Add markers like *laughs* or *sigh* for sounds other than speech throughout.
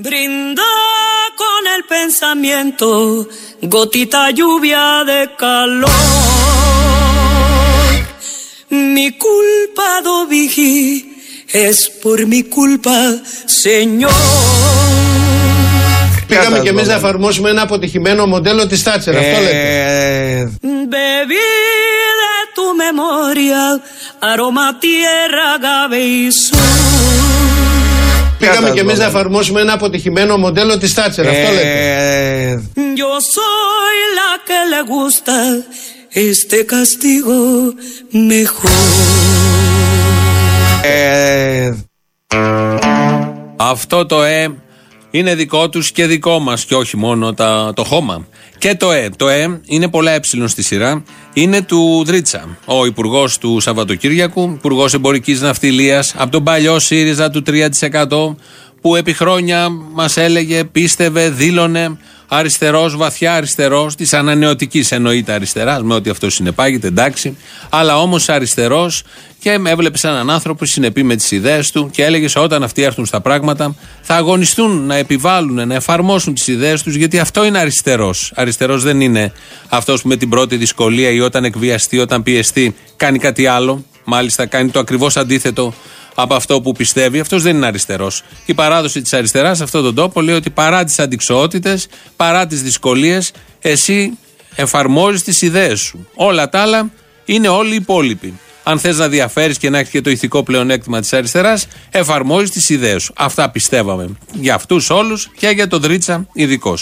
Brinda con el pensamiento, gotita lluvia de calor. Mi culpa, do es por mi culpa, Señor. Πήγαμε και εμεί να εφαρμόσουμε ένα αποτυχημένο μοντέλο τη Τάτσερ. Αυτό λέτε. Bebida tu memoria, aroma tierra, Πήγαμε και εμείς να εφαρμόσουμε ένα αποτυχημένο μοντέλο της Τάτσερ. Αυτό λέτε. Yo soy la que le gusta este castigo mejor. Αυτό το ε είναι δικό τους και δικό μας και όχι μόνο τα, το χώμα. Και το Ε. Το Ε είναι πολλά ε στη σειρά. Είναι του Δρίτσα, ο υπουργός του Σαββατοκύριακου, υπουργός εμπορικής ναυτιλίας, από τον παλιό ΣΥΡΙΖΑ του 3% που επί χρόνια μας έλεγε, πίστευε, δήλωνε αριστερός, βαθιά αριστερός, της ανανεωτικής εννοείται αριστεράς, με ό,τι αυτό συνεπάγεται, εντάξει, αλλά όμως αριστερός και με έβλεπες έναν άνθρωπο συνεπή με τις ιδέες του και έλεγες όταν αυτοί έρθουν στα πράγματα θα αγωνιστούν να επιβάλλουν, να εφαρμόσουν τις ιδέες τους, γιατί αυτό είναι αριστερός. Αριστερός δεν είναι αυτός που με την πρώτη δυσκολία ή όταν εκβιαστεί, όταν πιεστεί, κάνει κάτι άλλο. Μάλιστα κάνει το ακριβώς αντίθετο από αυτό που πιστεύει. Αυτός δεν είναι αριστερός. Η παράδοση της αριστεράς σε αυτόν τον τόπο λέει ότι παρά τις αντικσότητε, παρά τις δυσκολίες, εσύ εφαρμόζεις τις ιδέες σου. Όλα τα άλλα είναι όλοι οι υπόλοιποι. Αν θες να διαφέρεις και να έχεις και το ηθικό πλεονέκτημα της αριστεράς, εφαρμόζεις τις ιδέες σου. Αυτά πιστεύαμε. Για αυτούς όλους και για τον Δρίτσα ειδικώ.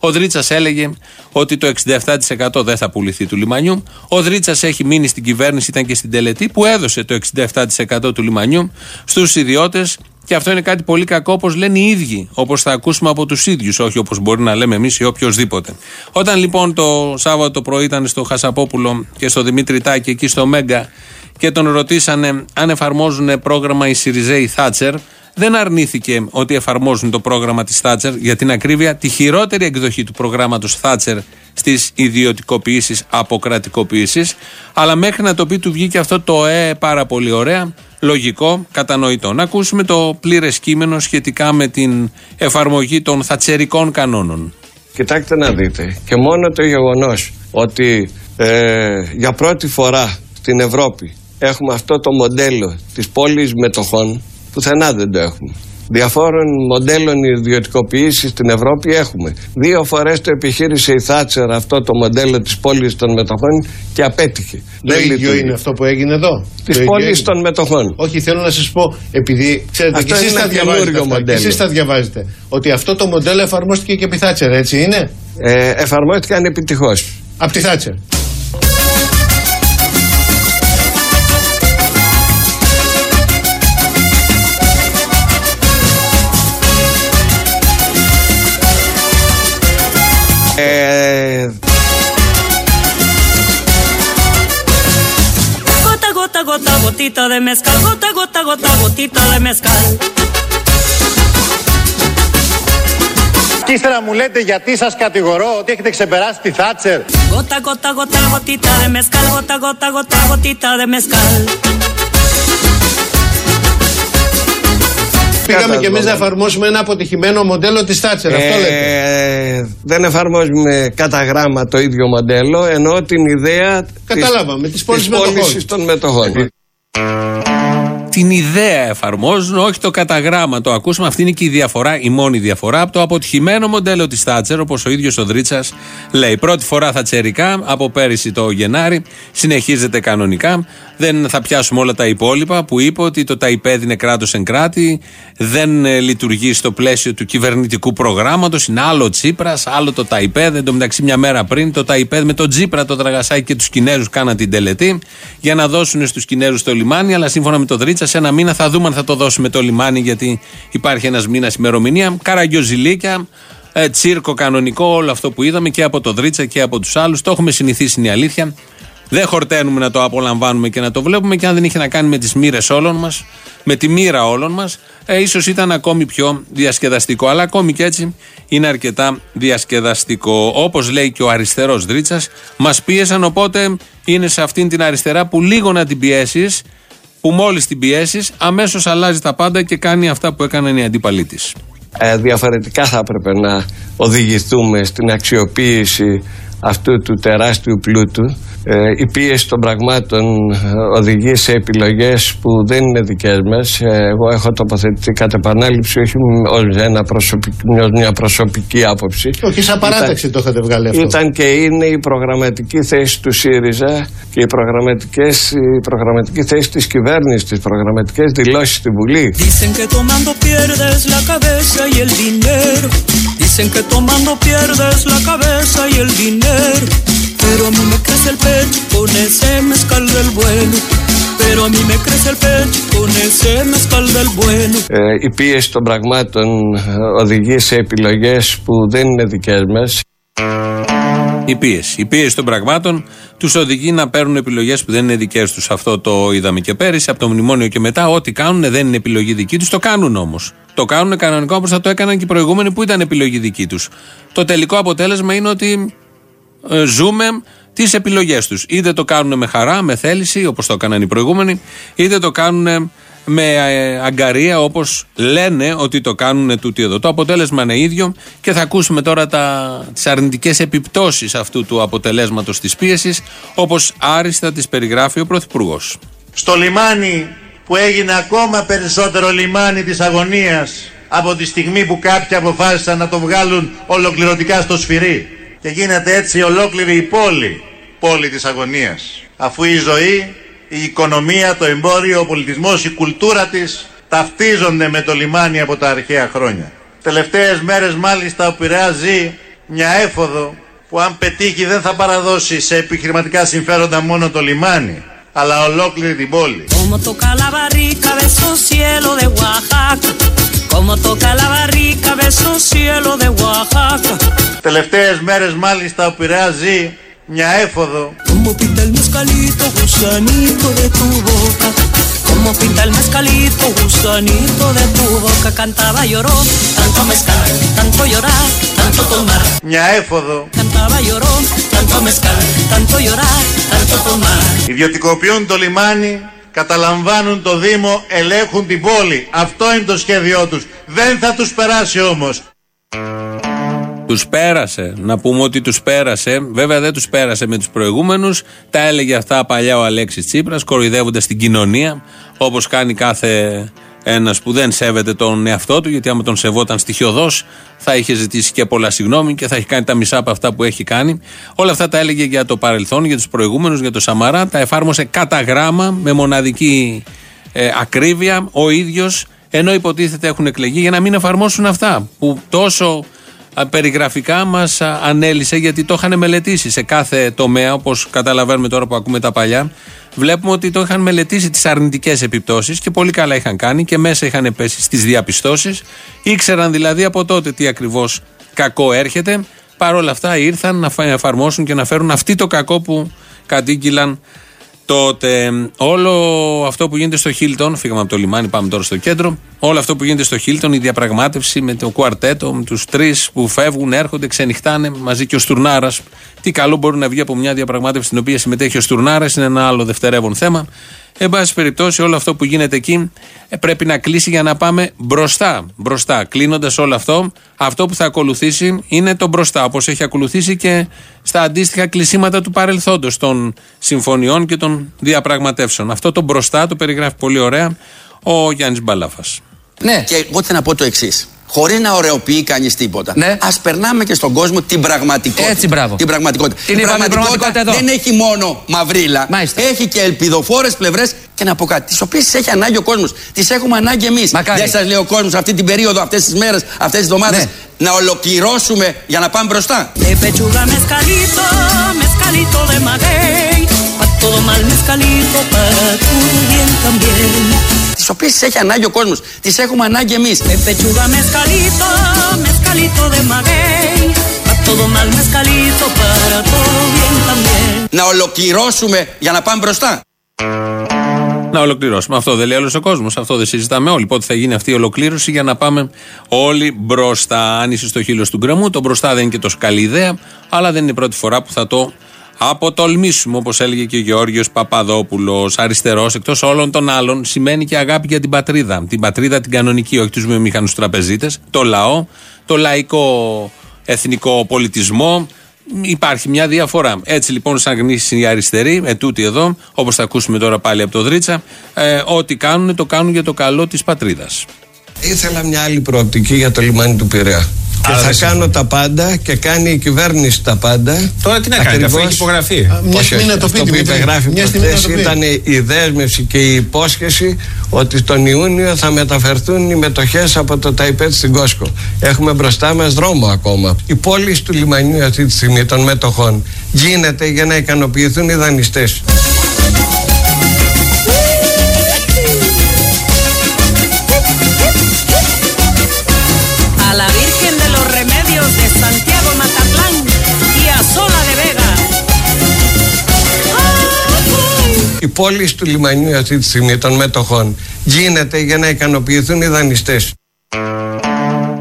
Ο Δρίτσας έλεγε ότι το 67% δεν θα πουληθεί του λιμανιού. Ο Δρίτσας έχει μείνει στην κυβέρνηση, ήταν και στην τελετή, που έδωσε το 67% του λιμανιού στους ιδιώτες και αυτό είναι κάτι πολύ κακό, όπως λένε οι ίδιοι. Όπως θα ακούσουμε από τους ίδιους, όχι όπως μπορεί να λέμε εμείς ή οποιοδήποτε. Όταν λοιπόν το Σάββατο το πρωί ήταν στο Χασαπόπουλο και στο Δημήτρη Τάκη εκεί στο Μέγκα και τον ρωτήσανε αν εφαρμόζουν πρόγραμμα οι Σιριζέοι Θάτσερ, δεν αρνήθηκε ότι εφαρμόζουν το πρόγραμμα της Θάτσερ για την ακρίβεια, τη χειρότερη εκδοχή του προγράμματος Θάτσερ στις ιδιωτικοποιήσεις, αποκρατικοποιήσεις. Αλλά μέχρι να το πει του βγήκε αυτό το ε πάρα πολύ ωραία, λογικό, κατανοητό. Να ακούσουμε το πλήρες κείμενο σχετικά με την εφαρμογή των θατσερικών κανόνων. Κοιτάξτε να δείτε, και μόνο το γεγονός ότι ε, για πρώτη φορά στην Ευρώπη έχουμε αυτό το μοντέλο της πόλης μετοχών πουθενά δεν το έχουμε. Διαφόρων μοντέλων ιδιωτικοποίησης στην Ευρώπη έχουμε. Δύο φορές το επιχείρησε η Θάτσερ αυτό το μοντέλο της πόλης των μετοχών και απέτυχε. Το δεν ίδιο είναι αυτό που έγινε εδώ. Της πόλης των μετοχών. Όχι, θέλω να σας πω, επειδή ξέρετε αυτό και εσείς τα διαβάζετε. Εσείς τα διαβάζετε. Ότι αυτό το μοντέλο εφαρμόστηκε και επί Θάτσερ, έτσι είναι; Ε, εφαρμόστηκαν επιτυχώς. Από τη Θάτσερ. Τι είναι η μούλετη; Γιατί σας κατηγορώ; ότι έχετε ξεπεράσει τη θάτσερ; Γοτα γοτα γοτα γοτιτα δε μεσκαλ, γοτα γοτα γοτα γοτιτα δε μεσκαλ. Πήγαμε και εμείς να εφαρμόσουμε ένα αποτυχημένο μοντέλο της Θάτσερ. Αυτό λέτε. Δεν εφαρμόζουμε κατά γράμμα το ίδιο μοντέλο, ενώ την ιδέα Καταλάβαμε, της, της πώλησης των μετοχών την ιδέα εφαρμόζουν, όχι το καταγράμμα. Το ακούσουμε. Αυτή είναι και η διαφορά, η μόνη διαφορά από το αποτυχημένο μοντέλο της Θάτσερ, όπως ο ίδιος ο Δρίτσας λέει. Πρώτη φορά θατσερικά από πέρυσι το Γενάρη, συνεχίζεται κανονικά. Δεν θα πιάσουμε όλα τα υπόλοιπα που είπε ότι το ΤΑΙΠΕΔ είναι κράτος εν κράτη, δεν ε, λειτουργεί στο πλαίσιο του κυβερνητικού προγράμματος. Είναι άλλο Τσίπρας, άλλο το ΤΑΙΠΕΔ. Εν τω μεταξύ, μια μέρα πριν το ΤΑΙΠΕΔ με τον Τσίπρα, το Τραγασάκι και τους Κινέζους κάναν την τελετή για να δώσουν στους Κινέζους το λιμάνι. Αλλά σύμφωνα με το Δρίτσα, σε ένα μήνα θα δούμε αν θα το δώσουμε το λιμάνι, γιατί υπάρχει ένας μήνας ημερομηνία. Καραγκιοζηλίκια, ε, τσίρκο κανονικό, όλο αυτό που είδαμε και από το Δρίτσα και από τους άλλους. Το έχουμε συνηθίσει, είναι η αλήθεια. Δεν χορταίνουμε να το απολαμβάνουμε και να το βλέπουμε και αν δεν είχε να κάνει με τις μοίρες όλων μας, με τη μοίρα όλων μας, ε, ίσως ήταν ακόμη πιο διασκεδαστικό. Αλλά ακόμη και έτσι είναι αρκετά διασκεδαστικό. Όπως λέει και ο αριστερός Δρίτσας, μας πίεσαν οπότε είναι σε αυτήν την αριστερά που λίγο να την πιέσεις, που μόλις την πιέσεις, αμέσως αλλάζει τα πάντα και κάνει αυτά που έκαναν οι αντίπαλοι της. Ε, διαφορετικά θα έπρεπε να οδηγηθούμε στην αξιοποίηση αυτού του τεράστιου πλούτου ε, η πίεση των πραγμάτων ε, οδηγεί σε επιλογές που δεν είναι δικές μας. Ε, εγώ έχω τοποθετηθεί κατά επανάληψη όχι ως ένα προσωπικ, μιας προσωπική άποψη. Όχι σαν παράταξη το είχατε βγάλει αυτό. Ήταν και είναι η προγραμματική θέση του ΣΥΡΙΖΑ και οι, προγραμματικές, η προγραμματική θέση της κυβέρνησης τις προγραμματικές δηλώσεις στη Βουλή. Dicen que tomando pierdes la cabeza y el dinero. Dicen que tomando pierdes la cabeza y el dinero Pero a mí me crece el pecho con ese mezcal del bueno. Pero a mí me crece el pecho con ese mezcal del bueno. Ε, η πίεση των πραγμάτων οδηγεί σε επιλογές που δεν είναι δικές μας. Η πίεση. Η πίεση των πραγμάτων τους οδηγεί να παίρνουν επιλογές που δεν είναι δικές τους. Αυτό το είδαμε και πέρυσι, από το μνημόνιο και μετά. Ό,τι κάνουν δεν είναι επιλογή δική τους, το κάνουν όμως. Το κάνουν κανονικά όπως θα το έκαναν και οι προηγούμενοι που ήταν επιλογή δική τους. Το τελικό αποτέλεσμα είναι ότι ε, ζούμε τις επιλογές τους. Είτε το κάνουν με χαρά, με θέληση, όπως το έκαναν οι προηγούμενοι, είτε το κάνουν με ε, αγκαρία όπως λένε ότι το κάνουν τούτοι εδώ. Το αποτέλεσμα είναι ίδιο και θα ακούσουμε τώρα τις αρνητικές επιπτώσεις αυτού του αποτελέσματος της πίεσης, όπως άριστα τις περιγράφει ο Πρωθυπουργός. Στο λιμάνι που έγινε ακόμα περισσότερο λιμάνι της αγωνίας από τη στιγμή που κάποιοι αποφάσισαν να το βγάλουν ολοκληρωτικά στο σφυρί και γίνεται έτσι ολόκληρη η πόλη, πόλη της αγωνίας. Αφού η ζωή, η οικονομία, το εμπόριο, ο πολιτισμός, η κουλτούρα της ταυτίζονται με το λιμάνι από τα αρχαία χρόνια. Τελευταίες μέρες μάλιστα ο Πειραιάς ζει μια έφοδο που αν πετύχει δεν θα παραδώσει σε επιχειρηματικά συμφέροντα μόνο το λιμάνι, αλλά ολόκληρη την πόλη. Como toca la barrica, beso cielo de Oaxaca. Τελευταίες μέρες μάλιστα ο Πειραιάς ζει μια έφοδο. Como pinta el mezcalito, gusanito de tu boca. Como pinta el mezcalito, gusanito de tu boca. Cantaba lloró, tanto mezcal, tanto llorar, tanto tomar. Μια έφοδο. Cantaba lloró, tanto mezcal, tanto llorar, tanto tomar. Ιδιωτικοποιούν το λιμάνι καταλαμβάνουν το Δήμο, ελέγχουν την πόλη. Αυτό είναι το σχέδιό τους. Δεν θα τους περάσει όμως. Τους πέρασε. Να πούμε ότι τους πέρασε. Βέβαια δεν τους πέρασε με τους προηγούμενους. Τα έλεγε αυτά παλιά ο Αλέξης Τσίπρας, κοροϊδεύοντας την κοινωνία, όπως κάνει κάθε ένας που δεν σέβεται τον εαυτό του, γιατί άμα τον σεβόταν στοιχειοδός, θα είχε ζητήσει και πολλά συγγνώμη και θα έχει κάνει τα μισά από αυτά που έχει κάνει. Όλα αυτά τα έλεγε για το παρελθόν, για τους προηγούμενους, για το Σαμαρά. Τα εφάρμοσε κατά γράμμα, με μοναδική ε, ακρίβεια, ο ίδιος, ενώ υποτίθεται έχουν εκλεγεί για να μην εφαρμόσουν αυτά που τόσο περιγραφικά μας ανέλησε γιατί το είχαν μελετήσει σε κάθε τομέα, όπως καταλαβαίνουμε τώρα που ακούμε τα παλιά. Βλέπουμε ότι το είχαν μελετήσει τις αρνητικές επιπτώσεις και πολύ καλά είχαν κάνει και μέσα είχαν πέσει στις διαπιστώσεις. Ήξεραν δηλαδή από τότε τι ακριβώς κακό έρχεται. Παρ' όλα αυτά ήρθαν να εφαρμόσουν και να φέρουν αυτή το κακό που κατήγγυλαν τότε. Όλο αυτό που γίνεται στο Χίλτον, φύγαμε από το λιμάνι, πάμε τώρα στο κέντρο. Όλο αυτό που γίνεται στο Χίλτον, η διαπραγμάτευση με το κουαρτέτο, με τους τρεις που φεύγουν, έρχονται, ξενυχτάνε μαζί και ο Στουρνάρας. Τι καλό μπορεί να βγει από μια διαπραγμάτευση στην οποία συμμετέχει ο Στουρνάρας, είναι ένα άλλο δευτερεύον θέμα. Εν πάση περιπτώσει, όλο αυτό που γίνεται εκεί ε, πρέπει να κλείσει για να πάμε μπροστά. Μπροστά. Κλείνοντας όλο αυτό, αυτό που θα ακολουθήσει είναι το μπροστά, όπως έχει ακολουθήσει και στα αντίστοιχα κλεισίματα του παρελθόντος των συμφωνιών και των διαπραγματεύσεων. Αυτό το μπροστά το περιγράφει πολύ ωραία ο Γιάννης Μπαλάφας. Ναι, και εγώ θέλω να πω το εξής χωρίς να ωρεοποιεί κανείς τίποτα. Ναι. Α περνάμε και στον κόσμο την πραγματικότητα. Έτσι, μπράβο. Την πραγματικότητα. Την η πραγματικότητα, εδώ. δεν έχει μόνο μαυρίλα. Μάλιστα. Έχει και ελπιδοφόρες πλευρές και να πω κάτι. Τις οποίες έχει ανάγκη ο κόσμος. Τις έχουμε ανάγκη εμείς. Δεν σας λέει ο κόσμος αυτή την περίοδο, αυτές τις μέρες, αυτές τις εβδομάδες ναι. να ολοκληρώσουμε για να πάμε μπροστά. Todo mal mezcalito para tu bien también τις οποίες έχει ανάγκη ο κόσμος, τις έχουμε ανάγκη εμείς. Να ολοκληρώσουμε για να πάμε μπροστά. Να ολοκληρώσουμε. Αυτό δεν λέει άλλο ο κόσμος. Αυτό δεν συζητάμε όλοι. Πότε θα γίνει αυτή η ολοκλήρωση για να πάμε όλοι μπροστά. Αν είσαι στο χείλος του γκρεμού, το μπροστά δεν είναι και τόσο καλή ιδέα, αλλά δεν είναι η πρώτη φορά που θα το αποτολμήσουμε, όπως έλεγε και ο Γεώργιος Παπαδόπουλος, αριστερός εκτός όλων των άλλων, σημαίνει και αγάπη για την πατρίδα. Την πατρίδα την κανονική, όχι τους βιομηχανού τραπεζίτες, το λαό, το λαϊκό εθνικό πολιτισμό. Υπάρχει μια διαφορά. Έτσι λοιπόν, σαν γνήσιοι οι αριστεροί, ετούτοι εδώ, όπως θα ακούσουμε τώρα πάλι από το Δρίτσα, ε, ό,τι κάνουν το κάνουν για το καλό της πατρίδας. Ήθελα μια άλλη προοπτική για το λιμάνι του Πειραιά. Και θα κάνω τα πάντα και κάνει η κυβέρνηση τα πάντα. Τώρα τι να κάνει, αφού έχει υπογραφεί. Μια στιγμή να το πει. Αυτό που υπεγράφει ήταν η δέσμευση και η υπόσχεση ότι τον Ιούνιο θα μεταφερθούν οι μετοχές από το Ταϊπέτ στην Κόσκο. Έχουμε μπροστά μας δρόμο ακόμα. Η πόλη του λιμανιού αυτή τη στιγμή των μετοχών γίνεται για να ικανοποιηθούν οι δανειστές. Η πώληση του λιμανιού αυτή τη στιγμή των μετοχών γίνεται για να ικανοποιηθούν οι δανειστές.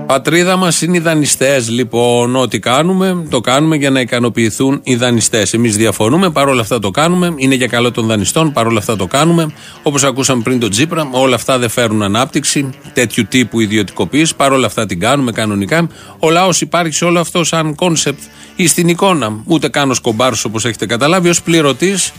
Πατρίδα μας είναι οι δανειστές. Λοιπόν, ό,τι κάνουμε, το κάνουμε για να ικανοποιηθούν οι δανειστές. Εμείς διαφωνούμε, παρόλα αυτά το κάνουμε. Είναι για καλό των δανειστών, παρόλα αυτά το κάνουμε. Όπως ακούσαμε πριν τον Τσίπρα, όλα αυτά δεν φέρουν ανάπτυξη τέτοιου τύπου ιδιωτικοποίηση. Παρόλα αυτά την κάνουμε κανονικά. Ο λαός υπάρχει σε όλο αυτό σαν concept ή στην εικόνα. Ούτε καν ο σκομπάρος όπως έχετε καταλάβει, ως πληρωτής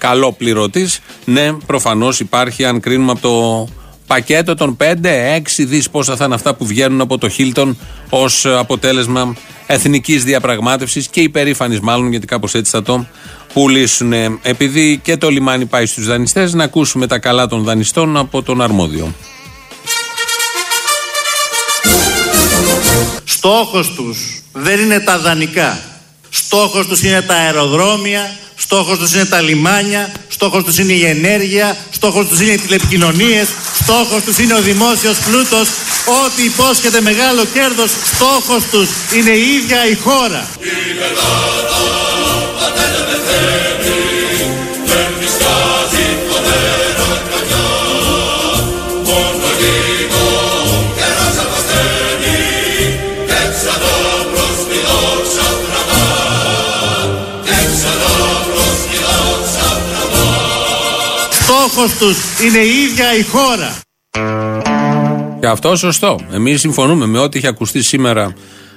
καλό πληρωτή. Ναι, προφανώς υπάρχει, αν κρίνουμε από το πακέτο των 5-6 δις πόσα θα είναι αυτά που βγαίνουν από το Χίλτον ως αποτέλεσμα εθνικής διαπραγμάτευσης και υπερήφανης μάλλον, γιατί κάπως έτσι θα το πουλήσουν. Επειδή και το λιμάνι πάει στους δανειστές, να ακούσουμε τα καλά των δανειστών από τον αρμόδιο. Στόχος τους δεν είναι τα δανεικά. Στόχος τους είναι τα αεροδρόμια, Στόχος τους είναι τα λιμάνια, στόχος τους είναι η ενέργεια, στόχος τους είναι οι τηλεπικοινωνίες, στόχος τους είναι ο δημόσιος πλούτος, ό,τι υπόσχεται μεγάλο κέρδος, στόχος τους είναι η ίδια η χώρα. Στόχος τους είναι η ίδια η χώρα. Και αυτό σωστό. Εμείς συμφωνούμε με ό,τι έχει ακουστεί σήμερα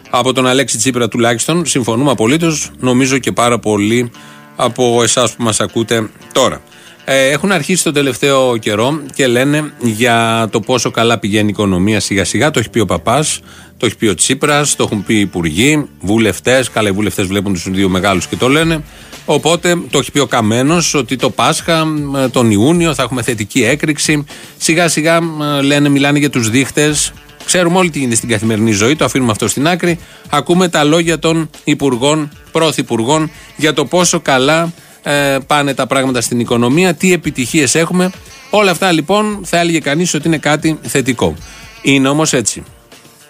από τον Αλέξη Τσίπρα τουλάχιστον. Συμφωνούμε απολύτως. Νομίζω και πάρα πολύ από εσάς που μας ακούτε τώρα. Ε, έχουν αρχίσει τον τελευταίο καιρό και λένε για το πόσο καλά πηγαίνει η οικονομία σιγά σιγά. Το έχει πει ο παπάς, το έχει πει ο Τσίπρας, το έχουν πει οι υπουργοί, βουλευτές. Καλά, οι βουλευτές βλέπουν τους δύο μεγάλους και το λένε. Οπότε το έχει πει ο Καμένος ότι το Πάσχα τον Ιούνιο θα έχουμε θετική έκρηξη. Σιγά σιγά λένε, μιλάνε για τους δείχτες. Ξέρουμε όλοι τι γίνεται στην καθημερινή ζωή, το αφήνουμε αυτό στην άκρη. Ακούμε τα λόγια των υπουργών, πρωθυπουργών για το πόσο καλά ε, πάνε τα πράγματα στην οικονομία, τι επιτυχίες έχουμε. Όλα αυτά λοιπόν θα έλεγε κανείς ότι είναι κάτι θετικό. Είναι όμως έτσι.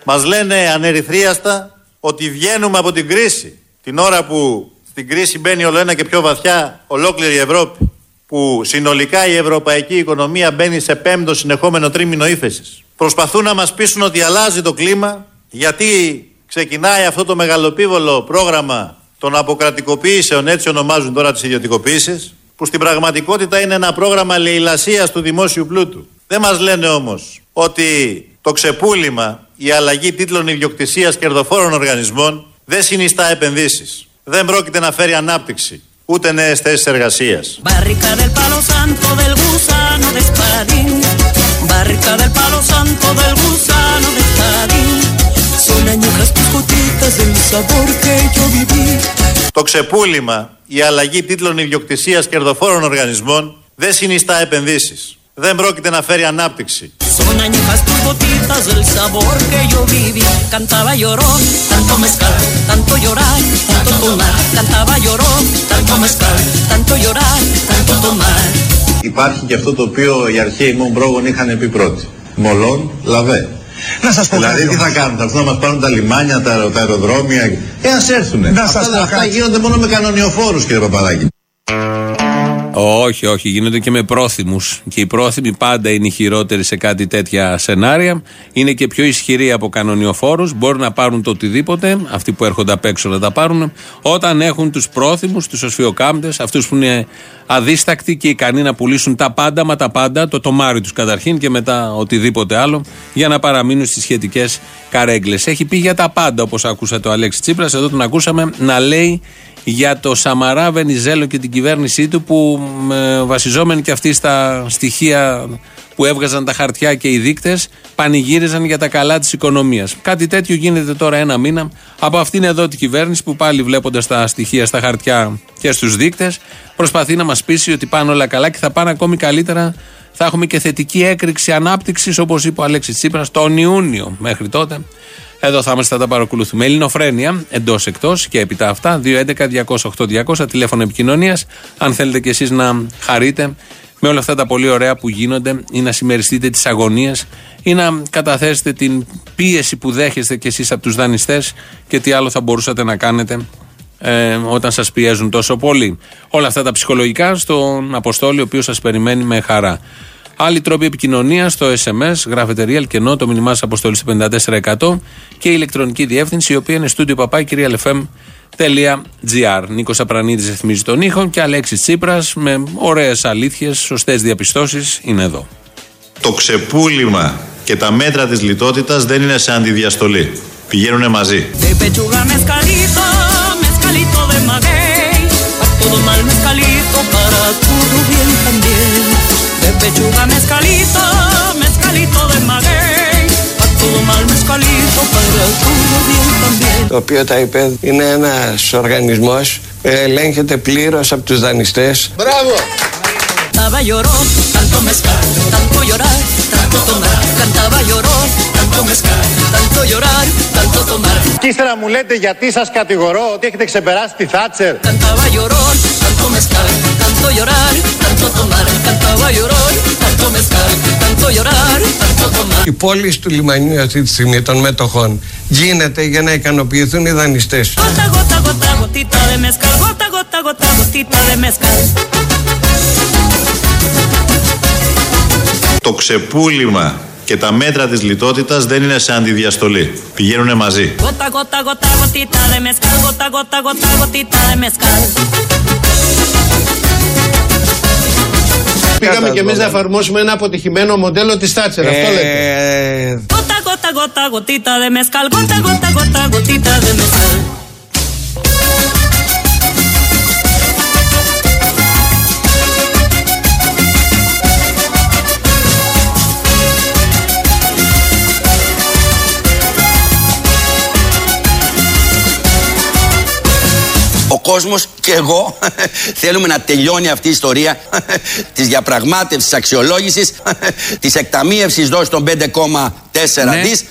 Μας λένε ανερυθρίαστα ότι βγαίνουμε από την κρίση. Την ώρα που στην κρίση μπαίνει όλο ένα και πιο βαθιά ολόκληρη η Ευρώπη. Που συνολικά η ευρωπαϊκή οικονομία μπαίνει σε πέμπτο συνεχόμενο τρίμηνο ύφεσης. Προσπαθούν να μας πείσουν ότι αλλάζει το κλίμα γιατί ξεκινάει αυτό το μεγαλοπίβολο πρόγραμμα των αποκρατικοποιήσεων, έτσι ονομάζουν τώρα τις ιδιωτικοποιήσεις, που στην πραγματικότητα είναι ένα πρόγραμμα λαιλασίας του δημόσιου πλούτου. Δεν μας λένε όμως ότι το ξεπούλημα, η αλλαγή τίτλων ιδιοκτησίας κερδοφόρων οργανισμών δεν συνιστά επενδύσεις δεν πρόκειται να φέρει ανάπτυξη ούτε νέες θέσεις εργασίας. Το ξεπούλημα, η αλλαγή τίτλων ιδιοκτησίας κερδοφόρων οργανισμών δεν συνιστά επενδύσεις. Δεν πρόκειται να φέρει ανάπτυξη. Son añejas tus gotitas del sabor que yo viví. Cantaba llorón, tanto mezcal, tanto llorar, tanto tomar. Cantaba llorón, tanto mezcal, tanto llorar, tanto tomar. Υπάρχει και αυτό το οποίο οι αρχαίοι μου πρόγονοι είχαν πει πρώτοι. Μολόν, λαβέ. Να σας πω δηλαδή τι θα κάνουν, θα έρθουν να μας πάρουν τα λιμάνια, τα, τα αεροδρόμια; Ε, ας έρθουνε. Να αυτά, αυτά γίνονται μόνο με κανονιοφόρους κύριε Παπαδάκη. Όχι, όχι, γίνονται και με πρόθυμους. Και οι πρόθυμοι πάντα είναι οι χειρότεροι σε κάτι τέτοια σενάρια. Είναι και πιο ισχυροί από κανονιοφόρους. Μπορούν να πάρουν το οτιδήποτε, αυτοί που έρχονται απ' έξω να τα πάρουν, όταν έχουν τους πρόθυμους, τους οσφιοκάμπτες, αυτούς που είναι αδίστακτοι και ικανοί να πουλήσουν τα πάντα, μα τα πάντα, το τομάρι τους καταρχήν και μετά οτιδήποτε άλλο, για να παραμείνουν στις σχετικές καρέγκλε. Έχει πει για τα πάντα, όπως ακούσατε ο Αλέξη Τσίπρας. Εδώ τον ακούσαμε να λέει για το Σαμαρά Βενιζέλο και την κυβέρνησή του που βασιζόμενοι και αυτοί στα στοιχεία που έβγαζαν τα χαρτιά και οι δείκτες, πανηγύριζαν για τα καλά της οικονομίας. Κάτι τέτοιο γίνεται τώρα ένα μήνα από αυτήν εδώ την κυβέρνηση που πάλι βλέποντας τα στοιχεία στα χαρτιά και στους δείκτες, προσπαθεί να μας πείσει ότι πάνε όλα καλά και θα πάνε ακόμη καλύτερα. Θα έχουμε και θετική έκρηξη ανάπτυξης, όπως είπε ο Αλέξης Τσίπρας, τον Ιούνιο μέχρι τότε. Εδώ θα είμαστε, θα τα παρακολουθούμε. Ελληνοφρένια, εντός εκτός και έπειτα αυτά. 211-208-200, τηλέφωνο επικοινωνίας. Αν θέλετε κι εσείς να χαρείτε με όλα αυτά τα πολύ ωραία που γίνονται ή να συμμεριστείτε τις αγωνίες ή να καταθέσετε την πίεση που δέχεστε κι εσείς από τους δανειστές και τι άλλο θα μπορούσατε να κάνετε ε, όταν σας πιέζουν τόσο πολύ. Όλα αυτά τα ψυχολογικά στον Αποστόλη, ο οποίος σας περιμένει με χαρά. Άλλοι τρόποι επικοινωνία στο SMS, γράφετε real και το μήνυμά σας αποστολή στο 54% και η ηλεκτρονική διεύθυνση, η οποία είναι στούντιο παπάει κυρία LFM.gr. Νίκο Απρανίδη ρυθμίζει τον ήχο και Αλέξης Τσίπρας με ωραίες αλήθειες, σωστές διαπιστώσεις είναι εδώ. Το ξεπούλημα και τα μέτρα της λιτότητας δεν είναι σε αντιδιαστολή. Πηγαίνουν μαζί. De pechuga mezcalito, mezcalito de maguey. A todo mal mezcalito, para todo bien también. Το οποίο τα είπε είναι ένα οργανισμό ελέγχεται πλήρω από του δανειστέ. Μπράβο! Cantaba llorón, tanto mezcal, tanto llorar, tanto tomar. Cantaba llorón, tanto mezcal, tanto llorar, tanto tomar. Και ύστερα μου λέτε γιατί σας κατηγορώ ότι έχετε ξεπεράσει τη Θάτσερ. Cantaba llorón, tanto mezcal, tanto llorar, tanto tomar. Cantaba llorón, tanto mezcal, tanto llorar, tanto tomar. Η πόλη του λιμανιού αυτή τη στιγμή των μετοχών γίνεται για να ικανοποιηθούν οι δανειστές. Gota, gota, gota, gotita de mezcal, gota, gota, gota, gotita de mezcal. Το ξεπούλημα και τα μέτρα της λιτότητας δεν είναι σε αντιδιαστολή. Πηγαίνουν μαζί. Πήγαμε και εμείς να εφαρμόσουμε ένα αποτυχημένο μοντέλο της Τάτσερ. Αυτό λέτε. Gota, gota, gota, gotita de mezcal. Gota, gota, gota, gotita de mezcal. Κόσμος και εγώ *laughs* θέλουμε να τελειώνει αυτή η ιστορία *laughs* της διαπραγμάτευσης, της αξιολόγησης, *laughs* της εκταμείευση δόση των 5,4 ναι. δις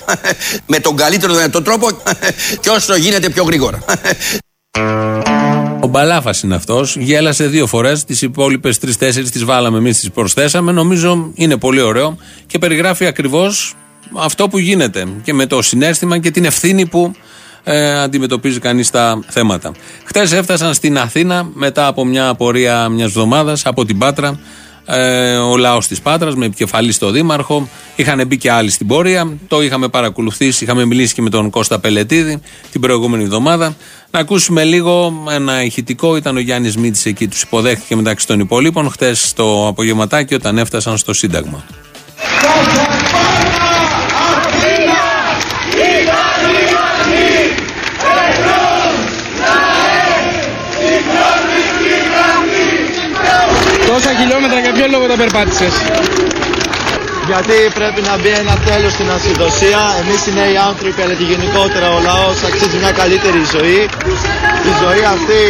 με τον καλύτερο δυνατό τρόπο και όσο γίνεται πιο γρήγορα. Ο Μπαλάφας είναι αυτός. Γέλασε δύο φορές. Τις υπόλοιπες τρει-τέσσερι τις βάλαμε εμείς, τις προσθέσαμε. Νομίζω είναι πολύ ωραίο και περιγράφει ακριβώς αυτό που γίνεται και με το συνέστημα και την ευθύνη που ε, αντιμετωπίζει κανείς τα θέματα. Χθε έφτασαν στην Αθήνα μετά από μια απορία μιας εβδομάδας από την Πάτρα. Ε, ο λαός της Πάτρας με επικεφαλής στο Δήμαρχο. Είχαν μπει και άλλοι στην πορεία. Το είχαμε παρακολουθήσει. Είχαμε μιλήσει και με τον Κώστα Πελετίδη την προηγούμενη εβδομάδα. Να ακούσουμε λίγο ένα ηχητικό. Ήταν ο Γιάννης Μίτση εκεί, τους υποδέχτηκε μεταξύ των υπολείπων χθε το απογευματάκι όταν έφτασαν στο Σύνταγμα. Χιλιόμετρα για ποιο λόγο τα περπάτησες; Γιατί πρέπει να μπει ένα τέλο στην ασυδοσία. Εμείς οι νέοι άνθρωποι, αλλά και γενικότερα ο λαός αξίζει μια καλύτερη ζωή. Η ζωή αυτή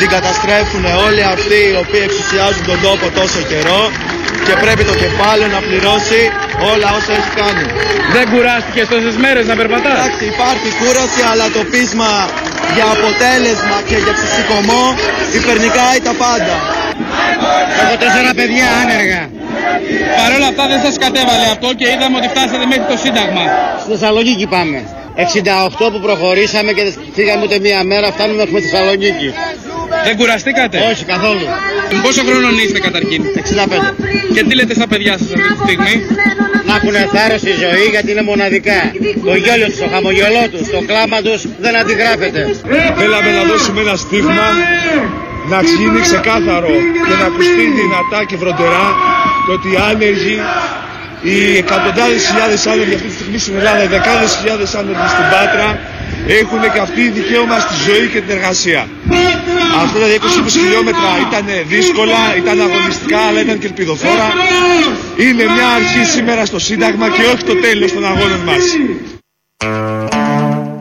την καταστρέφουν όλοι αυτοί οι οποίοι εξουσιάζουν τον τόπο τόσο καιρό και πρέπει το κεφάλαιο να πληρώσει όλα όσα έχει κάνει. Δεν κουράστηκες τόσες μέρες να περπατάς; Εντάξει, υπάρχει κούραση, αλλά το πείσμα για αποτέλεσμα και για ψυχικομό υπερνικάει τα πάντα. Έχω τέσσερα παιδιά άνεργα. Παρ' όλα αυτά δεν σας κατέβαλε αυτό και είδαμε ότι φτάσατε μέχρι το Σύνταγμα. Στη Θεσσαλονίκη πάμε. 68 που προχωρήσαμε και δεν φύγαμε ούτε μία μέρα, φτάνουμε μέχρι Θεσσαλονίκη. Δεν κουραστήκατε; Όχι καθόλου. Πόσο χρόνο είστε καταρχήν; 65. Και τι λέτε στα παιδιά σας αυτή τη στιγμή; Να έχουν θάρρος στη ζωή γιατί είναι μοναδικά. Το γέλιο τους, το χαμογελό τους, το κλάμα τους δεν αντιγράφεται. Θέλαμε να δώσουμε ένα στίγμα να γίνει ξεκάθαρο και να ακουστεί δυνατά και βροντερά το ότι οι άνεργοι, οι εκατοντάδες χιλιάδες άνεργοι αυτή τη στιγμή στην Ελλάδα, οι δεκάδες χιλιάδες άνεργοι στην Πάτρα έχουν και αυτοί δικαίωμα στη ζωή και την εργασία. Αυτά τα 20 χιλιόμετρα ήταν δύσκολα, ήταν αγωνιστικά, αλλά ήταν και ελπιδοφόρα. Είναι μια αρχή σήμερα στο Σύνταγμα και όχι το τέλος των αγώνων μας.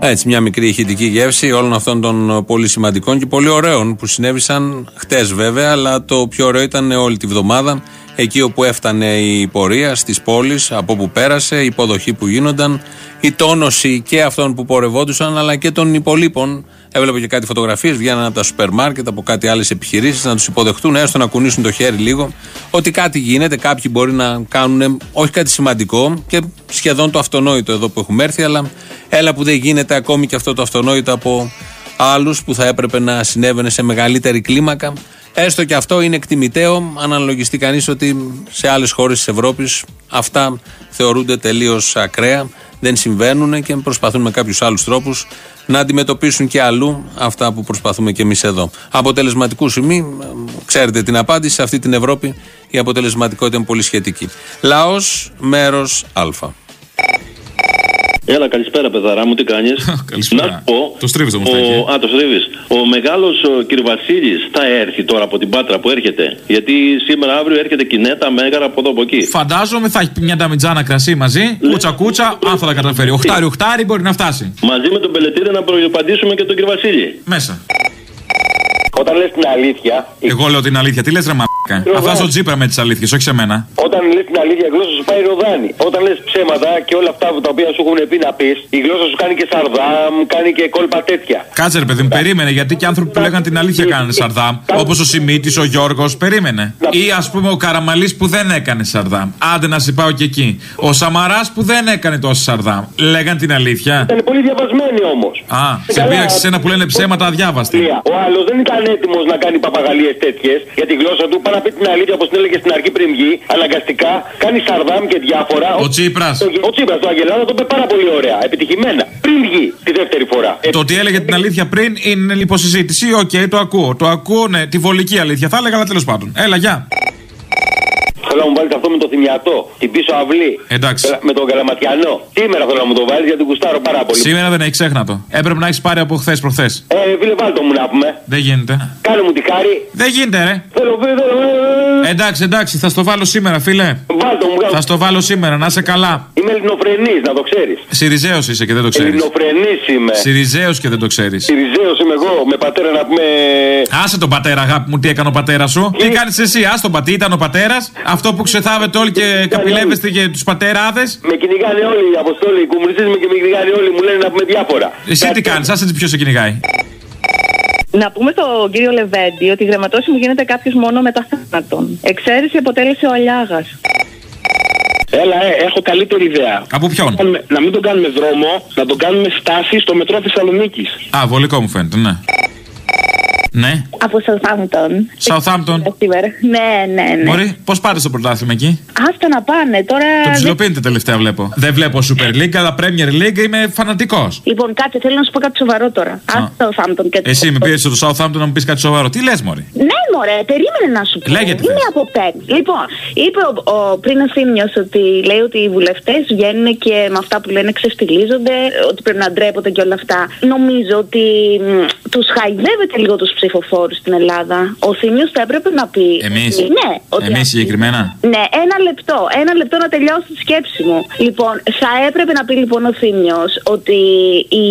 Έτσι, μια μικρή ηχητική γεύση όλων αυτών των πολύ σημαντικών και πολύ ωραίων που συνέβησαν χτες βέβαια, αλλά το πιο ωραίο ήταν όλη τη βδομάδα. Εκεί όπου έφτανε η πορεία στις πόλεις, από που πέρασε, η υποδοχή που γίνονταν, η τόνωση και αυτών που πορευόντουσαν, αλλά και των υπολείπων. Έβλεπα και κάτι φωτογραφίες, βγαίνανε από τα σούπερ μάρκετ, από κάτι άλλες επιχειρήσεις, να τους υποδεχτούν, έστω να κουνήσουν το χέρι λίγο. Ότι κάτι γίνεται, κάποιοι μπορεί να κάνουν όχι κάτι σημαντικό και σχεδόν το αυτονόητο εδώ που έχουμε έρθει, αλλά έλα που δεν γίνεται ακόμη και αυτό το αυτονόητο από άλλους που θα έπρεπε να συνέβαινε σε μεγαλύτερη κλίμακα. Έστω και αυτό είναι εκτιμητέο, αν αναλογιστεί κανείς ότι σε άλλες χώρες της Ευρώπης αυτά θεωρούνται τελείως ακραία, δεν συμβαίνουν και προσπαθούν με κάποιους άλλους τρόπους να αντιμετωπίσουν και αλλού αυτά που προσπαθούμε και εμείς εδώ. Αποτελεσματικού σημεί, ξέρετε την απάντηση, σε αυτή την Ευρώπη η αποτελεσματικότητα είναι πολύ σχετική. Λαός, μέρος Α. Έλα, καλησπέρα, παιδαρά μου, τι κάνεις; *laughs* καλησπέρα. Να πω. Το στρίβεις όμως. Ο... Α, το στρίβεις. Ο μεγάλος κύριο Βασίλης θα έρθει τώρα από την Πάτρα που έρχεται; Γιατί σήμερα αύριο έρχεται κινέτα μέγαρα από εδώ από εκεί. Φαντάζομαι θα έχει μια ταμιτζάνα κρασί μαζί. Ναι. Κούτσα κούτσα, αν θα τα καταφέρει. Οχτάρι, οχτάρι μπορεί να φτάσει. Μαζί με τον Πελετήρη να προεπαντήσουμε και τον κύριο Βασίλη. Μέσα. Όταν λες την αλήθεια. Εγώ λέω την αλήθεια. Τι λες, ρε μαλάκα. Αυτά στο τζίπρα με τις αλήθειες, όχι σε μένα. Όταν λες την αλήθεια, η γλώσσα σου πάει ροδάνι. Όταν λες ψέματα και όλα αυτά τα οποία σου έχουν πει να πεις, η γλώσσα σου κάνει και σαρδάμ, κάνει και κόλπα τέτοια. Κάτσε ρε παιδί μου, περίμενε γιατί και άνθρωποι που λέγανε την αλήθεια κάνανε σαρδάμ. Όπως ο Σιμίτης, ο Γιώργος, περίμενε. Ή ας πούμε ο Καραμαλής που δεν έκανε σαρδάμ. Άντε να σε πάω και εκεί. Ο Σαμαράς που δεν έκανε τόσο σαρδάμ. Λέγαν την αλήθεια. Ήταν πολύ διαβασμένοι όμως. Α, σε πείραξε ένα που λένε ψέματα αδιάβαστη. Ο άλλος δεν ήταν έτοιμος να κάνει παπαγαλίες τέτοιες για τη γλώσσα του. Πάνω να πει την αλήθεια όπως την έλεγε στην αρχή πριν βγει. Αναγκαστικά κάνει σαρδάμ και διάφορα. Ο Τσίπρας. Ο Τσίπρας, το Αγγελάδα το είπε πάρα πολύ ωραία. Επιτυχημένα. Πριν βγει τη δεύτερη φορά. Το ότι έλεγε την αλήθεια πριν είναι υποσυζήτηση. OK, okay, το ακούω. Το ακούω, ναι, τη βολική αλήθεια. Θα έλεγα, αλλά τέλος πάντων. Έλα, γεια. Θέλω να μου βάλεις αυτό με το θυμιατό, την πίσω αυλή. Εντάξει. Με τον καλαματιανό. Σήμερα θέλω να μου το βάλεις γιατί κουστάρω πάρα πολύ. Σήμερα δεν έχει ξέχνατο. Έπρεπε να έχεις πάρει από χθες προχθές. Ε, φίλε, βάλτο μου να πούμε. Δεν γίνεται. Κάνε μου τη χάρη. Δεν γίνεται, ρε. Θέλω, θέλω, θέλω. Εντάξει, εντάξει, θα στο βάλω σήμερα, φίλε. Βάλτο μου, Θα στο βάλω σήμερα, να είσαι καλά. Είμαι ελληνοφρενής, να το ξέρεις. Σιριζέος είσαι και δεν το ξέρεις. Ελληνοφρενής είμαι. Σιριζέος και δεν το ξέρεις. Σιριζέος είμαι εγώ, με πατέρα να πούμε. Άσε τον πατέρα, αγάπη μου, τι έκανε ο πατέρας σου. Τι κάνεις εσύ, α τον πατή, ήταν ο πατέρας. Αυτό που ξεθάβετε όλοι και καπηλεύεστε για τους πατεράδες. Με κυνηγάνε όλοι οι αποστόλοι, οι κομμουνιστές με κυνηγάνε όλοι, μου λένε να πούμε διάφορα. Εσύ τι κάνεις, άσε ποιος σε κυνηγάει. Να πούμε στον κύριο Λεβέντη ότι η γραμματόση μου γίνεται κάποιος μόνο μετά θάνατον. Εξαίρεση αποτέλεσε ο Αλιάγας. Έλα, ε, έχω καλύτερη ιδέα. Από ποιον; Να μην τον κάνουμε δρόμο, να τον κάνουμε στάση στο μετρό Θεσσαλονίκης. Α, βολικό μου φαίνεται, ναι. Ναι. Από Southampton. Southampton. Ναι, ναι, ναι. Μπορεί, πώς πάτε στο πρωτάθλημα εκεί; Άστα να πάνε τώρα. Το ψιλοπίνετε τελευταία βλέπω. Δεν βλέπω Super League, αλλά Premier League είμαι φανατικός. Λοιπόν, κάτσε, θέλω να σου πω κάτι σοβαρό τώρα. Α, Southampton και Εσύ με πήρε στο Southampton να μου πεις κάτι σοβαρό. Τι λες, Μωρή; Ναι, Μωρέ, περίμενε να σου πω. Λέγεται. Είναι από πέρυσι. Λοιπόν, είπε ο, ο πριν ο Θήμιο ότι λέει ότι οι βουλευτές βγαίνουν και με αυτά που λένε ξεφτιλίζονται, ότι πρέπει να ντρέπονται και όλα αυτά. Νομίζω ότι τους χαϊδεύεται λίγο τους ψηφοφόρους στην Ελλάδα. Ο Θήμιος θα έπρεπε να πει. Εμείς. Ναι, Εμείς συγκεκριμένα. Ναι, ένα λεπτό. Ένα λεπτό να τελειώσει τη σκέψη μου. Λοιπόν, θα έπρεπε να πει λοιπόν ο Θήμιος ότι οι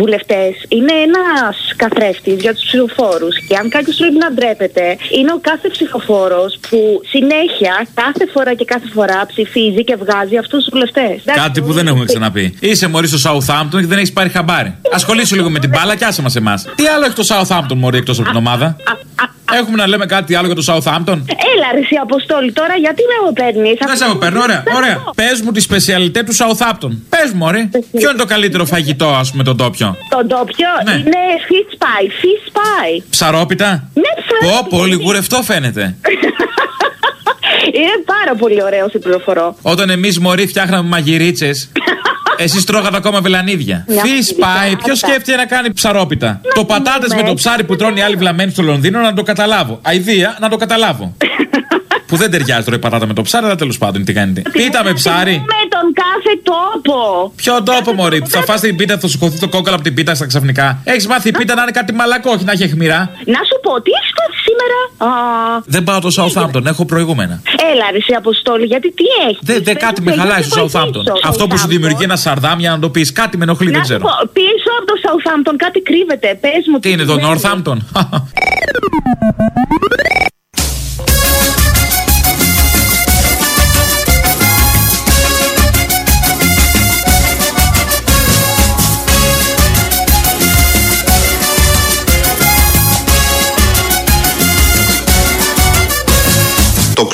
βουλευτές είναι ένας καθρέφτη για τους ψηφοφόρους. Και αν κάποιος πρέπει να ντρέπεται, είναι ο κάθε ψηφοφόρος που συνέχεια, κάθε φορά και κάθε φορά ψηφίζει και βγάζει αυτούς τους βουλευτές. Κάτι που δεν έχουμε ξαναπεί. Είσαι μωρή στο Southampton και δεν έχεις πάρει χαμπάρι. Ασχολήσου λίγο με την μπάλα και άσε μας εμάς. Τι άλλο έχει το Southampton μωρή εκτός από την ομάδα; Έχουμε να λέμε κάτι άλλο για το Southampton; Έλα, ρε, εσύ Αποστόλη, τώρα γιατί με εγώ παίρνεις; Δεν σε παίρνω, ωραία. ωραία. Πες μου τη σπεσιαλιτέ του Southampton. Πες μου, ωραία. Ποιο είναι το καλύτερο φαγητό, ας πούμε, τον τόπιο; Τον τόπιο Ναι. είναι fish pie. Fish pie. Ψαρόπιτα. Ναι, Πω, πολύ γουρευτό φαίνεται. Είναι πάρα πολύ ωραίο σε πληροφορώ. Όταν εμείς μωροί φτιάχναμε μαγειρίτσε, *laughs* Εσείς τρώγατε ακόμα βελανίδια. Φυ πάει, ποιος σκέφτεται να κάνει ψαρόπιτα; Το πατάτες με το ψάρι που τρώνε οι άλλοι βλαμμένοι στο Λονδίνο να το καταλάβω. Αιδία να το καταλάβω. *laughs* που δεν ταιριάζει τώρα η πατάτα με το ψάρι, αλλά τέλος πάντων τι κάνετε. Πίτα με ψάρι. Με τον κάθε τόπο. Ποιο τόπο, Μωρή, που θα φας την πίτα, θα σου χωθεί το κόκκαλο από την πίτα στα ξαφνικά. Έχεις μάθει η πίτα να είναι κάτι μαλακό, όχι να έχει αιχμηρά. Να σου πω, τι έχεις πάθει σήμερα. Δεν πάω το Southampton, έχω προηγούμενα. Έλα, ρε, Αποστόλη, γιατί τι έχεις; Δεν δε, κάτι με χαλάει στο Southampton. Αυτό που σου δημιουργεί ένα σαρδάμια να το πεις, κάτι με ενοχλεί, δεν ξέρω. Πίσω από το Southampton κάτι κρύβεται. Πες μου τι είναι το Northampton; *laughs*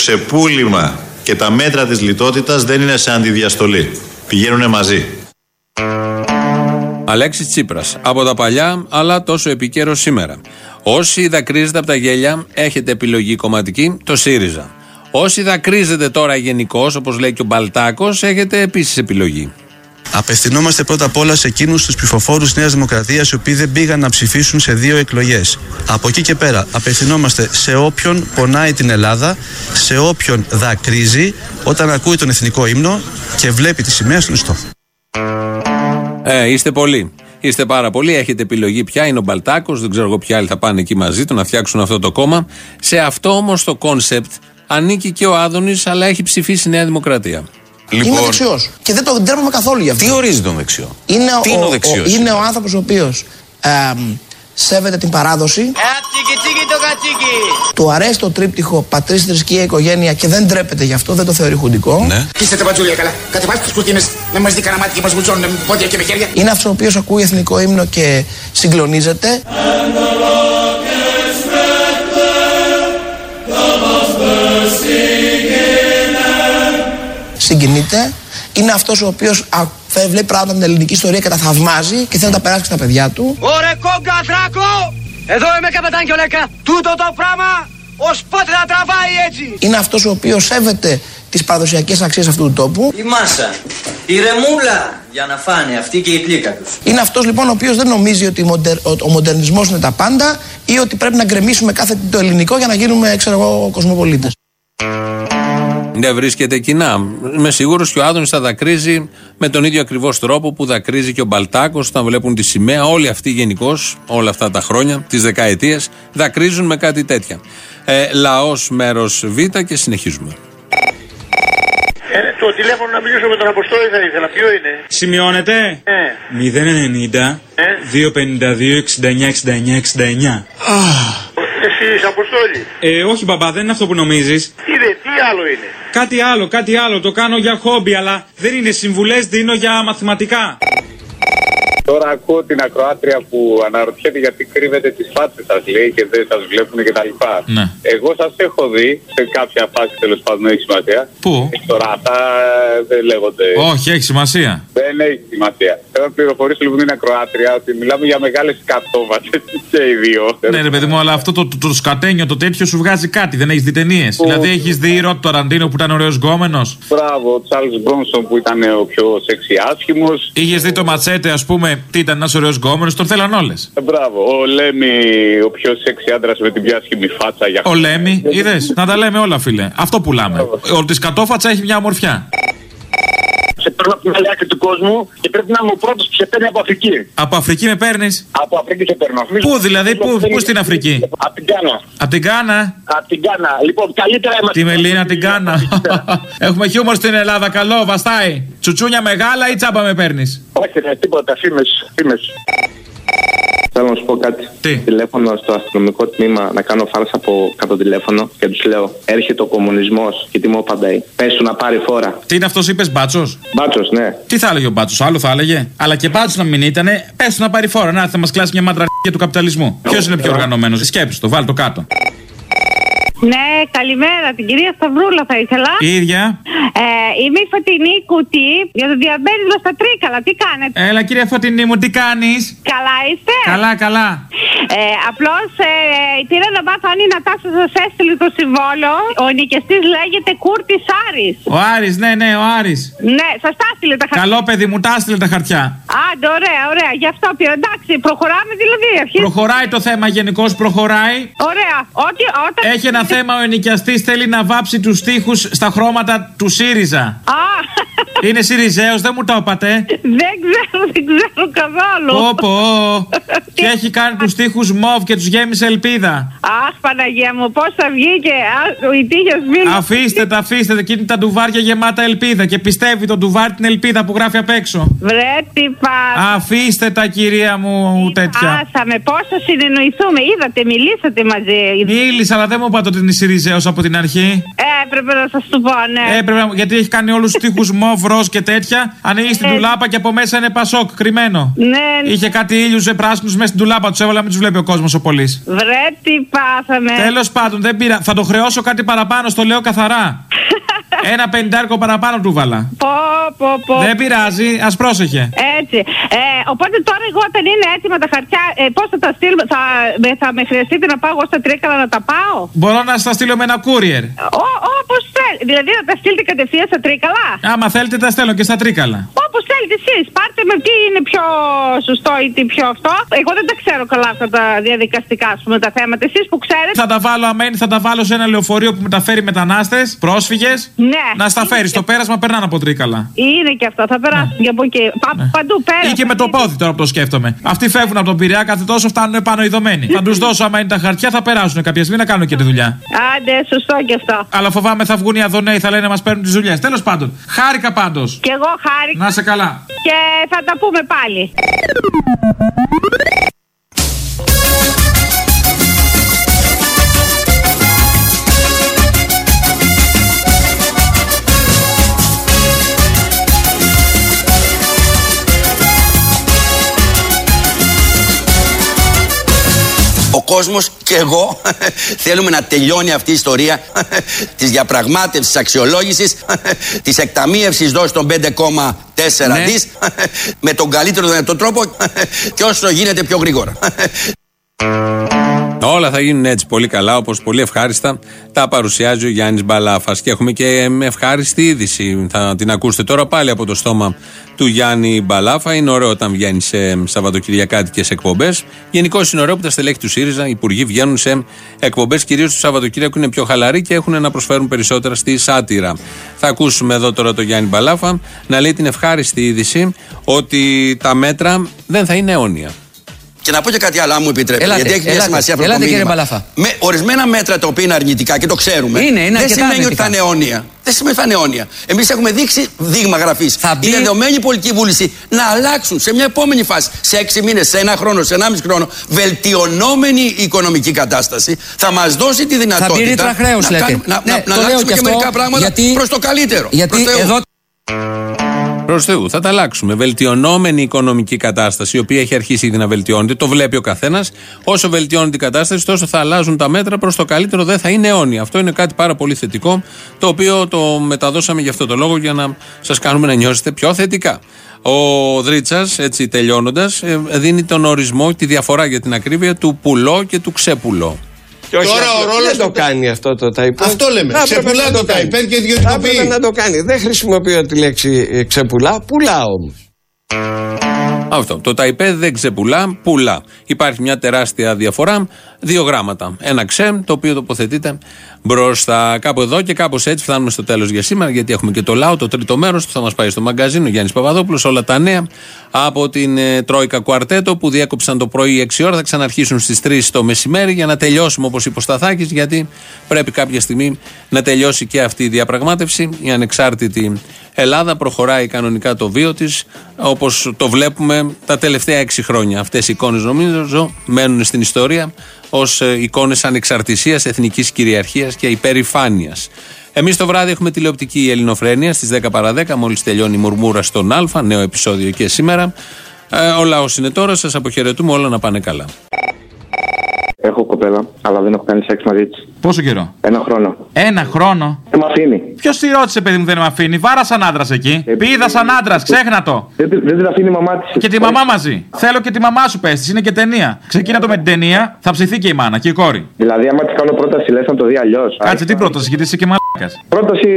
ξεπούλημα και τα μέτρα της λιτότητας δεν είναι σε αντιδιαστολή. Πηγαίνουν μαζί. Αλέξης Τσίπρας. Από τα παλιά, αλλά τόσο επικαίρο σήμερα. Όσοι δακρύζετε από τα γέλια, έχετε επιλογή κομματική, το ΣΥΡΙΖΑ. Όσοι δακρύζετε τώρα γενικώς, όπως λέει και ο Μπαλτάκος, έχετε επίσης επιλογή. Απευθυνόμαστε πρώτα απ' όλα σε εκείνους τους ψηφοφόρους Νέας Δημοκρατίας οι οποίοι δεν πήγαν να ψηφίσουν σε δύο εκλογές. Από εκεί και πέρα, απευθυνόμαστε σε όποιον πονάει την Ελλάδα, σε όποιον δακρύζει όταν ακούει τον εθνικό ύμνο και βλέπει τη σημαία στον ιστό. Ε, είστε πολλοί. Είστε πάρα πολλοί. Έχετε επιλογή πια. Είναι ο Μπαλτάκος. Δεν ξέρω εγώ ποιοι άλλοι θα πάνε εκεί μαζί του να φτιάξουν αυτό το κόμμα. Σε αυτό όμως το concept ανήκει και ο Άδωνης, αλλά έχει ψηφίσει η Νέα Δημοκρατία. Λοιπόν... Είμαι δεξιός. Και δεν το ντρέπομαι καθόλου γι' αυτό. Τι ορίζει τον δεξιό; Είναι Τι ο, είναι ο δεξιός. Είναι ο άνθρωπος ο οποίος σέβεται την παράδοση. Ε, Του αρέσει το τρίπτυχο πατρί, θρησκεία, οικογένεια και δεν ντρέπεται γι' αυτό, δεν το θεωρεί χουντικό. Ναι. Είστε τα πατζούλια καλά. Κατεβάστε τις κουρτίνες να μας δει κανένα μάτι και μας βουτσώνουν με πόδια και με χέρια. Είναι αυτός ο οποίος ακούει εθνικό ύμνο και συγκλονίζεται. Συγκινείται. Είναι αυτός ο οποίος βλέπει πράγματα με την ελληνική ιστορία και τα θαυμάζει και θέλει να τα περάσει στα παιδιά του. Ωρε κόγκα θράκο! Εδώ είμαι καπετάν και ολέκα. Τούτο το πράγμα ως πότε θα τραβάει έτσι; Είναι αυτός ο οποίος σέβεται τις παραδοσιακές αξίες αυτού του τόπου. Η μάσα, η ρεμούλα για να φάνε αυτή και η πλήκα τους. Είναι αυτός λοιπόν ο οποίος δεν νομίζει ότι ο μοντερνισμός είναι τα πάντα ή ότι πρέπει να γκρεμίσουμε κάθε το ελληνικό για να γίνουμε, ξέρω εγώ, κοσμοπολίτες δεν βρίσκεται κοινά. Είμαι σίγουρος και ο Άδωνης θα δακρύζει με τον ίδιο ακριβώς τρόπο που δακρύζει και ο Μπαλτάκος όταν βλέπουν τη σημαία. Όλοι αυτοί γενικώς, όλα αυτά τα χρόνια, τις δεκαετίες, δακρύζουν με κάτι τέτοια. Ε, Λαός μέρος Β και συνεχίζουμε. Ε, το τηλέφωνο να μιλήσω με τον Αποστόλη θα ήθελα. Ποιο είναι; Σημειώνεται. Ε. 090 252 69 69 69. Εσύ Αποστόλη. Ε, όχι μπαμπά, δεν είναι αυτό που νομίζεις. Τι, τι άλλο είναι; Κάτι άλλο, κάτι άλλο. Το κάνω για χόμπι, αλλά δεν είναι συμβουλές, δίνω για μαθηματικά. Τώρα ακούω την ακροάτρια που αναρωτιέται γιατί κρύβετε τις φάτσες σας, λέει, και δεν σας βλέπουν κτλ. Ναι. Εγώ σας έχω δει σε κάποια φάση τέλος πάντων, έχει σημασία. Πού; Τώρα αυτά δεν λέγονται. Όχι, έχει σημασία. Δεν έχει σημασία. Θέλω να πληροφορήσω λοιπόν την ακροάτρια ότι μιλάμε για μεγάλες κατόβατε *laughs* και οι δύο. Ναι, ρε παιδί μου, αλλά αυτό το, το, το σκατένιο το τέτοιο σου βγάζει κάτι. Δεν έχεις δει ταινίες. Δηλαδή έχεις δει ρότ το Ραντίνο που ήταν ωραίος γκόμενος; Μπράβο, ο Τσάρλ Μπρόνσον που ήταν ο πιο σεξι άσχημος. Είχες δει το ματσέτε, ας πούμε, τι ήταν ένας ωραίος γκόμενος, τον θέλαν όλες. Ε, μπράβο. Ο Λέμι, ο πιο σεξι άντρας με την πιο άσχημη φάτσα για Ο Λέμι, είδες. Να τα λέμε όλα, φίλε. Αυτό πουλάμε. Ο της κατόφατσα έχει μια ομορφιά. Σε παίρνω από την άλλη άκρη του κόσμου και πρέπει να είμαι ο πρώτος που σε παίρνει από Αφρική. Από Αφρική με παίρνεις; Από Αφρική σε παίρνω. Πού δηλαδή, πού, πού στην Αφρική; Από την Κάνα. Από την Κάνα; Από την Κάνα. Λοιπόν, καλύτερα είμαστε. Τη Μελίνα την Κάνα. *laughs* Έχουμε χιούμορ στην Ελλάδα. Καλό, βαστάει. Τσουτσούνια μεγάλα ή τσάπα με παίρνεις; Όχι, ρε, τίποτα. Φήμες. Θέλω να σου πω κάτι. Τι; Τηλέφωνο στο αστυνομικό τμήμα να κάνω φάρσα από κάτω τηλέφωνο και τους λέω: Έρχεται ο κομμουνισμός και τι μου απαντάει. Πες του να πάρει φόρα. Τι είναι αυτός, είπες μπάτσος; Μπάτσος, ναι. Τι θα έλεγε ο μπάτσος, άλλο θα έλεγε; Αλλά και μπάτσος να μην ήταν, πες του να πάρει φόρα. Να θα μας κλάσει μια μάντρα του καπιταλισμού. Ποιος είναι πιο οργανωμένος. Σκέψου το, βάλ το κάτω. Ναι, καλημέρα. Την κυρία Σταυρούλα θα ήθελα. Η ίδια. Ε, είμαι η Φωτεινή Κουτή για το διαμπέρισμα στα Τρίκαλα. Τι κάνετε; Έλα, κυρία Φωτεινή μου, τι κάνεις; Καλά είστε; Καλά, καλά. Ε, Απλώς ε, πήρα να μάθω αν η Νατάσα σας έστειλε το συμβόλαιο. Ο νοικιαστής λέγεται Κούρτης Άρης. Ο Άρης, ναι, ναι, ο Άρης. Ναι, σας τα έστειλε τα χαρτιά. Καλό παιδί μου, τα έστειλε τα χαρτιά. Άντε, ωραία, ωραία. Γι' αυτό πήρα. Εντάξει, προχωράμε δηλαδή. Αρχίζει. Προχωράει το θέμα γενικώς, προχωράει. Ωραία. Ό,τι, όταν... Έχει ένα θέμα ο ενοικιαστής, θέλει να βάψει τους τοίχου στα χρώματα του ΣΥΡΙΖΑ. Α, Είναι ΣΥΡΙΖΑΕΟ, δεν μου το είπατε. δεν ξέρω, δεν ξέρω καθόλου. Πω πω. *laughs* Και έχει κάνει τους τοίχου μοβ και τους γέμισε ελπίδα. Αχ, Παναγία μου, πώς θα βγήκε; Α, η τύχη μίλησε. Αφήστε τα, αφήστε τα. Εκείνη τα ντουβάρια γεμάτα ελπίδα. Και πιστεύει το ντουβάρι την ελπίδα που γράφει απ' έξω. Βρε, τι πα. Αφήστε τα, κυρία μου, τέτοια. Άσαμε, πώς θα συνεννοηθούμε. Είδατε, μιλήσατε μαζί. Μίλησα, αλλά δεν μου είπατε ότι είναι ΣΥΡΙΖΑΕΟ από την αρχή. Ε, έπρεπε να σας το πω, ναι. Έπρεπε, να- γιατί έχει κάνει όλους τους τοίχου μοβ, ροζ και τέτοια. Ανοίγεις την Ε. τουλάπα και από μέσα είναι πασόκ, κρυμμένο. Ναι, Είχε κάτι ήλιους πράσινους μέσα στην τουλάπα, τους έβαλα, μην τους βλέπει ο κόσμος ο πολύς. βρε, τι πάθαμε. Τέλος πάντων, δεν πήρα. Θα το χρεώσω κάτι παραπάνω, στο λέω καθαρά. *laughs* Ένα πεντάρκο παραπάνω του βάλα. Πω, πω, πω. Δεν πειράζει, ας πρόσεχε. Έτσι. Ε, οπότε τώρα εγώ όταν είναι έτοιμα τα χαρτιά, ε, πώς θα τα στείλουμε, θα, με- θα με χρειαστείτε να πάω εγώ στα τρίκαλα να τα πάω; Μπορώ να σα στείλω με ένα courier. Όπως θέλετε. Δηλαδή να τα στείλετε κατευθείαν στα τρίκαλα; Άμα θέλετε, τα στέλνω και στα τρίκαλα. Όπως θέλετε εσείς. Πάρτε με τι είναι πιο σωστό ή τι πιο αυτό. Εγώ δεν τα ξέρω καλά αυτά τα διαδικαστικά, ας πούμε, τα θέματα. Εσείς που ξέρετε. Θα τα βάλω αμέν, θα τα βάλω σε ένα λεωφορείο που μεταφέρει μετανάστες, πρόσφυγες. Ναι. Να στα φέρει. Στο πέρασμα περνάνε από τρίκαλα. Είναι και αυτό, θα περάσουν και από εκεί. Πα- Παντού πέρα. Ναι. Ή και με το πόδι τώρα που το σκέφτομαι. Αυτοί φεύγουν από τον Πειραιά, κάθε τόσο φτάνουν πάνω ειδωμένοι. θα τους δώσω άμα είναι τα χαρτιά, θα περάσουν κάποια στιγμή να κάνουν και τη δουλειά. Άντε, σωστό και αυτό. Αλλά φοβάμαι θα βγουν οι Αδωνέοι, θα λένε να μας παίρνουν τις δουλειές. Τέλος πάντων, χάρηκα πάντως. Και εγώ χάρηκα. Να είσαι καλά. Και θα τα πούμε πάλι. Κόσμος και εγώ *laughs* θέλουμε να τελειώνει αυτή η ιστορία *laughs* της διαπραγμάτευσης, της αξιολόγησης, *laughs* της εκταμείευσης δόση των 5,4 Ναι. δις με τον καλύτερο δυνατό τρόπο και όσο γίνεται πιο γρήγορα. Όλα θα γίνουν έτσι πολύ καλά, όπως πολύ ευχάριστα τα παρουσιάζει ο Γιάννης Μπαλάφας. Και έχουμε και ευχάριστη είδηση. Θα την ακούσετε τώρα πάλι από το στόμα του Γιάννη Μπαλάφα. Είναι ωραίο όταν βγαίνει σε Σαββατοκυριακάτικε εκπομπές. Γενικώς είναι ωραίο που τα στελέχη του ΣΥΡΙΖΑ, οι υπουργοί βγαίνουν σε εκπομπές κυρίως του Σαββατοκύριακου είναι πιο χαλαροί και έχουν να προσφέρουν περισσότερα στη σάτυρα. Θα ακούσουμε εδώ τώρα τον Γιάννη Μπαλάφα να λέει την ευχάριστη είδηση ότι τα μέτρα δεν θα είναι αιώνια. Και να πω και κάτι άλλο, αν μου επιτρέπετε. Ελάτε, γιατί έχει μια ελάτε, σημασία αυτό ελάτε, το κύριε μήνυμα. Μπαλάφα. Με ορισμένα μέτρα τα οποία είναι αρνητικά και το ξέρουμε. Είναι, είναι δεν αρκετά σημαίνει ότι αρνητικά. θα είναι αιώνια. Δεν σημαίνει ότι θα είναι αιώνια. Εμείς έχουμε δείξει δείγμα γραφής. μπει- Είναι δεδομένη η πολιτική βούληση να αλλάξουν σε μια επόμενη φάση. Σε έξι μήνες, σε ένα χρόνο, σε ενάμιση χρόνο, βελτιωνόμενη η οικονομική κατάσταση θα μας δώσει τη δυνατότητα. ρήτρα χρέους, να, λέτε. κάνουμε- να, Ναι, να, να το λέω αλλάξουμε και και, αυτό, μερικά πράγματα γιατί- προς το καλύτερο. Γιατί Προς Θεού. εδώ Προς Θεού, θα τα αλλάξουμε. Βελτιωνόμενη οικονομική κατάσταση, η οποία έχει αρχίσει ήδη να βελτιώνεται, το βλέπει ο καθένας. Όσο βελτιώνεται η κατάσταση, τόσο θα αλλάζουν τα μέτρα προς το καλύτερο, δεν θα είναι αιώνια. Αυτό είναι κάτι πάρα πολύ θετικό, το οποίο το μεταδώσαμε για αυτό το λόγο, για να σας κάνουμε να νιώσετε πιο θετικά. Ο Δρίτσας, έτσι τελειώνοντας, δίνει τον ορισμό, τη διαφορά για την ακρίβεια του πουλό και του ξέπουλο. Και όχι Τώρα αυτό- ο ρόλος δεν το του- κάνει αυτό το ταϊπέ. Αυτό λέμε. Θα έπρεπε Ξεπουλά να το κάνει. ταϊπέ και Θα ιδιωτικοποιεί. έπρεπε να το κάνει. Δεν χρησιμοποιώ τη λέξη ε, ξεπουλά, πουλά όμω. Αυτό. Το ΤΑΙΠΕ δεν ξεπουλά, πουλά. Υπάρχει μια τεράστια διαφορά. Δύο γράμματα. Ένα ξέ, το οποίο τοποθετείται μπροστά. Κάπου εδώ και κάπως έτσι φτάνουμε στο τέλος για σήμερα, γιατί έχουμε και το λαό, το τρίτο μέρος που θα μας πάει στο μαγκαζίνο. Γιάννης Παπαδόπουλος, όλα τα νέα από την ε, Τρόικα Κουαρτέτο που διέκοψαν το πρωί 6 ώρα. Θα ξαναρχίσουν στις 3 το μεσημέρι για να τελειώσουμε όπως είπε ο Σταθάκης, γιατί πρέπει κάποια στιγμή να τελειώσει και αυτή η διαπραγμάτευση. Η ανεξάρτητη Ελλάδα προχωράει κανονικά το βίο της, όπως το βλέπουμε τα τελευταία 6 χρόνια. Αυτές οι εικόνες, νομίζω, μένουν στην ιστορία ως εικόνες ανεξαρτησίας, εθνικής κυριαρχίας και υπερηφάνειας. Εμείς το βράδυ έχουμε τηλεοπτική Ελληνοφρένεια στις 10 παρα 10, μόλις τελειώνει η Μουρμούρα στον Α, νέο επεισόδιο και σήμερα. Ε, ο λαός είναι τώρα, σας αποχαιρετούμε, όλα να πάνε καλά. Έχω κοπέλα, αλλά δεν έχω κάνει σεξ μαζί της. Πόσο καιρό; Ένα χρόνο. Ένα χρόνο; Δεν με αφήνει. Ποιος τη ρώτησε, παιδί μου, δεν με αφήνει; Βάρας σαν άντρας εκεί. Ε, Πήδα σαν άντρας, ξέχνα το. Δεν, δεν την αφήνει η μαμά της. Και τη μαμά μαζί. Θέλω και τη μαμά σου πες. Είναι και ταινία. Ξεκίνα το με την ταινία, θα ψηθεί και η μάνα και η κόρη. Δηλαδή, άμα της κάνω πρόταση, λες να το δει αλλιώς. Κάτσε τι πρόταση, γιατί είσαι και μαλάκας. Πρόταση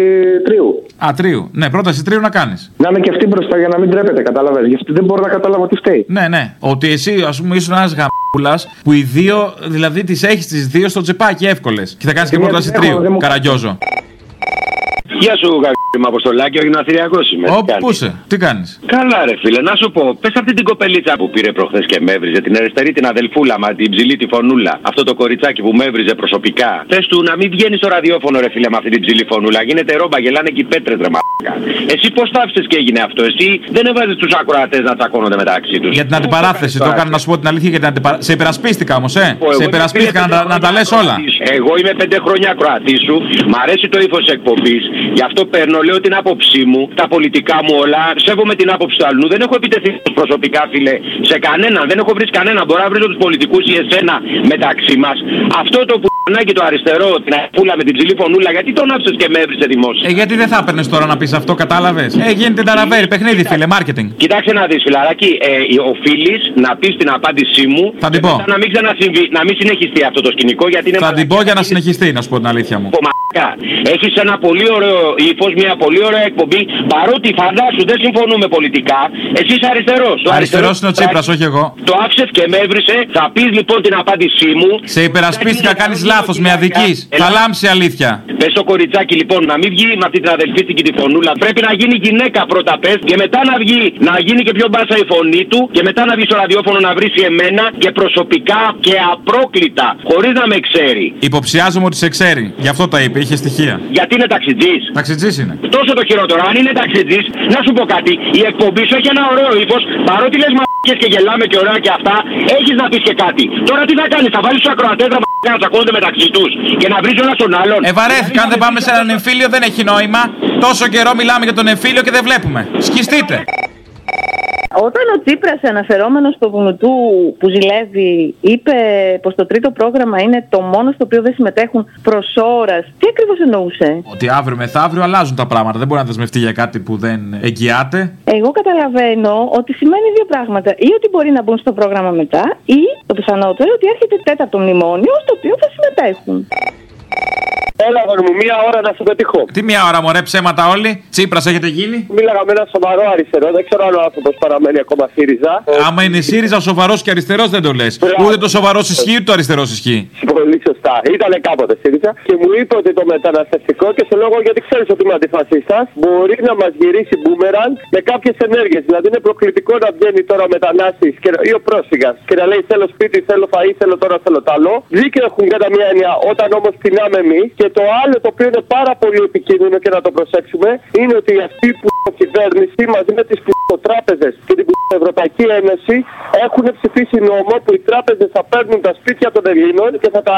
τρίου. Α, τρίου. Ναι, πρόταση τρίου να κάνεις. Να είναι και αυτή μπροστά για να μην τρέπεται, κατάλαβες. Γιατί δεν μπορώ να καταλάβω τι φταίει. Ναι, ναι. Ότι εσύ, ας πούμε, ήσουν ένας γαμπούλας που οι δύο, δηλαδή τις έχεις τις δύο στο τσεπάκι εύκολες. Και θα κάνεις και μία πρόταση την έχω, τρίου. δεν μου- Καραγκιόζο. Γεια σου, γαγκίμα Αποστολάκη, ο Γυμναστηριακό είμαι. Ω, Τι κάνεις; πού είσαι, τι κάνεις; Καλά, ρε φίλε, να σου πω, πες αυτή την κοπελίτσα που πήρε προχθές και με έβριζε, την αριστερή την αδελφούλα μα, την ψηλή τη φωνούλα. Αυτό το κοριτσάκι που με έβριζε προσωπικά. Θε του να μην βγαίνει στο ραδιόφωνο, ρε φίλε, με αυτή την ψηλή φωνούλα. Γίνεται ρόμπα, γελάνε και οι πέτρες, ρε μαλάκα. Εσύ πώς τα άφησες και έγινε αυτό, εσύ δεν έβαζες τους ακροατές να τσακώνονται μεταξύ τους. Για την αντιπαράθεση, το έκανα να σου πω την αλήθεια για την αντιπαράθεση. Σε υπερασπίστηκα όμως, ε. Εγώ Σε είμαι υπερασπίστηκα να, τα- να τα λες όλα. Εγώ είμαι πέντε χρόνια ακροατής σου. Μ' αρέσει το ύφος εκπομπής. Γι' αυτό παίρνω, λέω την άποψή μου, τα πολιτικά μου όλα. Σέβομαι την άποψη του αλλού. Δεν έχω επιτεθεί προσωπικά, φίλε, σε κανέναν. Δεν έχω βρει κανέναν. Μπορώ να βρίσω τους πολιτικούς ή εσένα μεταξύ μας. Αυτό το που το αριστερό, την αφούλα με την ψηλή φωνούλα, γιατί τον άφησες και με έβρισε δημόσια. Ε, γιατί δεν θα έπαιρνες τώρα να πεις αυτό, κατάλαβες; Ε, γίνεται ταραβέρι, παιχνίδι, φίλε, marketing. Κοιτάξτε να δεις, φιλαράκι, ε, οφείλει να πεις την απάντησή μου. Θα την και πω. μετά Να μην ξανασυμβεί, να μην συνεχιστεί αυτό το σκηνικό, γιατί είναι Θα την πω για να συνεχιστεί, να σου πω την αλήθεια μου. Έχεις ένα πολύ ωραίο ύφος, μια πολύ ωραία εκπομπή. Παρότι φαντάσου δεν συμφωνούμε πολιτικά, εσύ είσαι αριστερός. Αριστερός είναι ο Τσίπρας, όχι εγώ. Το άφησες και με έβρισε. Θα πεις λοιπόν την απάντησή μου. Σε υπερασπίστηκα, κάνεις λάθος, με αδική. Θα λάμψει αλήθεια. Πες το κοριτσάκι λοιπόν να μην βγει με αυτή την αδελφή την και τη φωνούλα. Πρέπει να γίνει γυναίκα πρώτα πες και μετά να βγει να γίνει και πιο μπάσα η φωνή του και μετά να βγει στο ραδιόφωνο να βρει εμένα και προσωπικά και απρόκλητα χωρίς να με ξέρει. Υποψιάζομαι ότι σε ξέρει. Γι' αυτό τα είπε, είχε στοιχεία. Γιατί είναι ταξιτζής. Ταξιτζής είναι. Τόσο το χειρότερο. Αν είναι ταξιτζής, να σου πω κάτι. Η εκπομπή σου έχει ένα ωραίο ύφος. Παρότι λες μαλακίε και γελάμε και ωραία και αυτά, έχεις να πεις και κάτι. Τώρα τι θα κάνεις, θα βάλεις τους ακροατές να μαλακά να τσακώνονται μεταξύ τους και να βρεις ο ένα τον άλλον. Ε, βαρέθηκα, αν δεν πάμε σε έναν εμφύλιο δεν έχει νόημα. Τόσο καιρό μιλάμε για τον εμφύλιο και δεν βλέπουμε. Σκιστείτε. Όταν ο Τσίπρας αναφερόμενος στο Βουνουτού που ζηλεύει είπε πως το τρίτο πρόγραμμα είναι το μόνο στο οποίο δεν συμμετέχουν προς ώρας, τι ακριβώς εννοούσε; Ότι αύριο μεθαύριο αλλάζουν τα πράγματα. Δεν μπορεί να δεσμευτεί για κάτι που δεν εγγυάται. Εγώ καταλαβαίνω ότι σημαίνει δύο πράγματα. Ή ότι μπορεί να μπουν στο πρόγραμμα μετά, ή το πιθανότερο ότι έρχεται τέταρτο μνημόνιο στο οποίο θα συμμετέχουν. Έλα, αγόρι μου, μία ώρα να σε πετύχω. Τι μια ώρα μωρέ ψέματα όλοι. Τσίπρας έχετε γίνει; Μίλαγα με ένα σοβαρό αριστερό, δεν ξέρω αν ο άνθρωπος παραμένει ακόμα ΣΥΡΙΖΑ. Άμα είναι ΣΥΡΙΖΑ σοβαρός και αριστερός δεν το λες. Ούτε το σοβαρός ισχύει ούτε το αριστερός ισχύει. Πολύ σωστά. Ήταν κάποτε ΣΥΡΙΖΑ και μου είπε ότι το μεταναστευτικό και σε λόγο γιατί ξέρεις ότι είμαι αντιφασίστας μπορεί να μας γυρίσει μπούμεραν με κάποιες ενέργειες. Δηλαδή είναι προκλητικό να βγαίνει τώρα ο μετανάστης ή ο πρόσφυγας και να λέει θέλω σπίτι, θέλω φαΐ, θέλω τώρα, θέλω τ' άλλο. Δίκαιο έχουν κατά μία έννοια όταν όμως πεινάμε εμείς και το άλλο το οποίο είναι πάρα πολύ επικίνδυνο και να το προσέξουμε είναι ότι αυτή που η κυβέρνηση μαζί με τις τράπεζε και την Ευρωπαϊκή Ένωση έχουν ψηφίσει νόμο που οι τράπεζες θα παίρνουν τα σπίτια των Ελλήνων και θα τα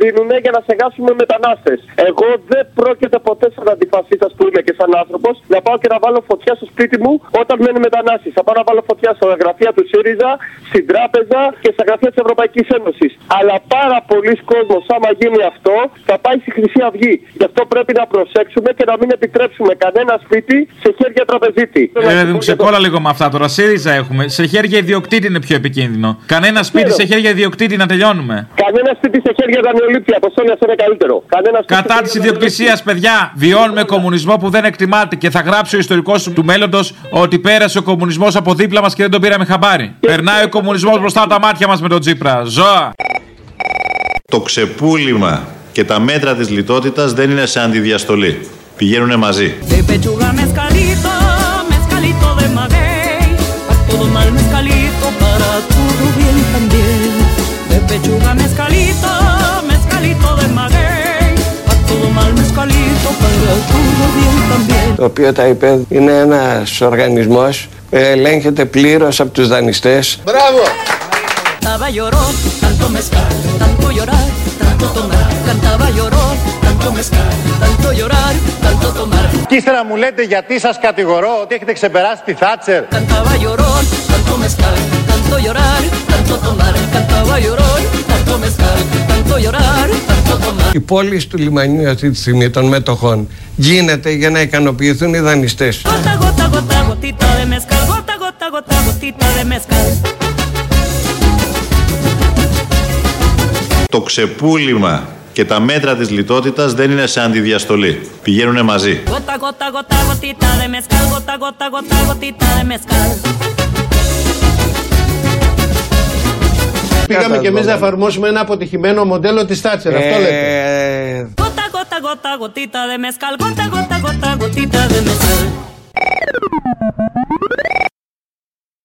δίνουν για να σεγάσουμε μετανάστες. Εγώ δεν πρόκειται ποτέ σαν αντιφασίστας που είμαι και σαν άνθρωπος να πάω και να βάλω φωτιά στο σπίτι μου όταν μένει μετανάστη. Θα πάω να βάλω φωτιά στα γραφεία του ΣΥΡΙΖΑ, στην τράπεζα και στα γραφεία της Ευρωπαϊκής Ένωσης. Αλλά πάρα πολλοί κόσμοι, άμα γίνει αυτό, θα πάει στη Χρυσή Αυγή. Γι' αυτό πρέπει να προσέξουμε και να μην επιτρέψουμε κανένα σπίτι σε χέρια τραπεζίτη. Ε, δηλαδή, μου ξεκόλα λίγο με αυτά τώρα. ΣΥΡΙΖΑ έχουμε. Σε χέρια ιδιοκτήτη είναι πιο επικίνδυνο. Κανένα σπίτι σε χέρια ιδιοκτήτη να τελειώνουμε. Κανένα σπίτι σε χέρια δανειολήπτη. Αποστόλια είναι καλύτερο. Κανένα σπίτι Κατά της ιδιοκτησίας, παιδιά, βιώνουμε κομμουνισμό που δεν εκτιμάται και θα γράψει ο ιστορικός του μέλλοντος ότι πέρασε ο κομμουνισμός από δίπλα μας και δεν τον πήραμε χαμπάρι. Περνάει ο κομμουνισμός μπροστά από τα μάτια μας με τον Τσίπρα. Ζώα! Το ξεπούλημα και τα μέτρα της λιτότητας δεν είναι σε αντιδιαστολή. Πηγαίνουν μαζί. Το οποίο τα είπε είναι ένας οργανισμός που ελέγχεται πλήρως από τους δανειστές. Μπράβο. Κύστερα μου λέτε γιατί σας κατηγορώ ότι έχετε ξεπεράσει τη Θάτσερ, Η πόλη του λιμανίου αυτή τη στιγμή των μετοχών γίνεται για να ικανοποιηθούν οι δανειστές, Το ξεπούλημα και τα μέτρα της λιτότητας δεν είναι σε αντιδιαστολή. Πηγαίνουν μαζί. Gota, gota, gota, gotita de mezcal, gota, gota, gota, gotita de mezcal. Πήγαμε και εμείς να εφαρμόσουμε ένα αποτυχημένο μοντέλο της Τάτσερ. Αυτό λέτε. Gota, gota, gota, gotita de mezcal, gota, gota, gota, gotita de mezcal.